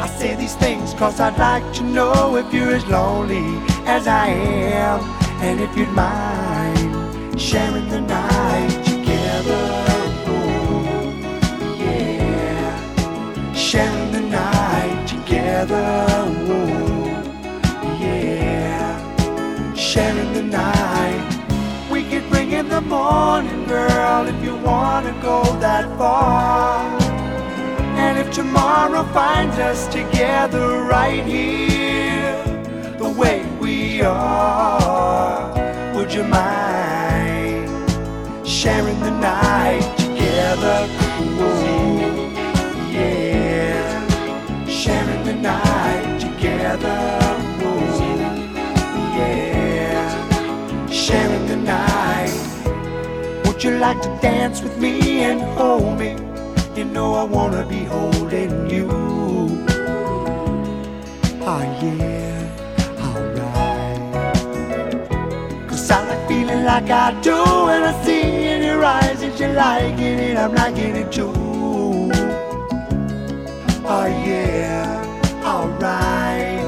I say these things cause I'd like to know if you're as lonely as I am. And if you'd mind sharing the night together. Oh, yeah. Sharing the night together. Oh, yeah. Sharing the night. We could bring in the morning, girl, if you wanna go that far. And if tomorrow finds us together right here, the way we are, would you mind sharing the night together? Ooh, yeah, sharing the night together. Sharing the night. Would you like to dance with me and hold me? Wanna be holding you. Oh yeah, alright. Cause I like feeling like I do when I see in your eyes that you're liking it, I'm liking it too. Oh yeah, alright.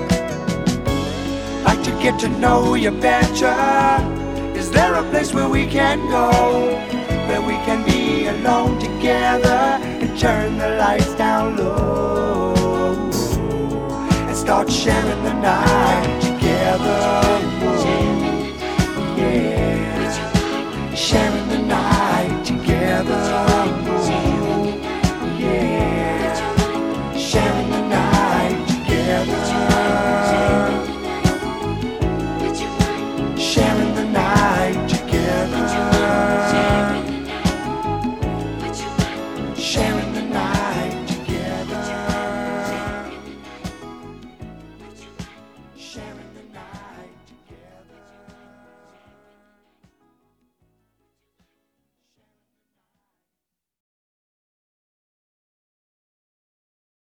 Like to get to know you better. Is there a place where we can go? Where we can be alone together and turn the lights down low and start sharing the night together. Yeah, sharing the night together. Yeah, sharing the night together.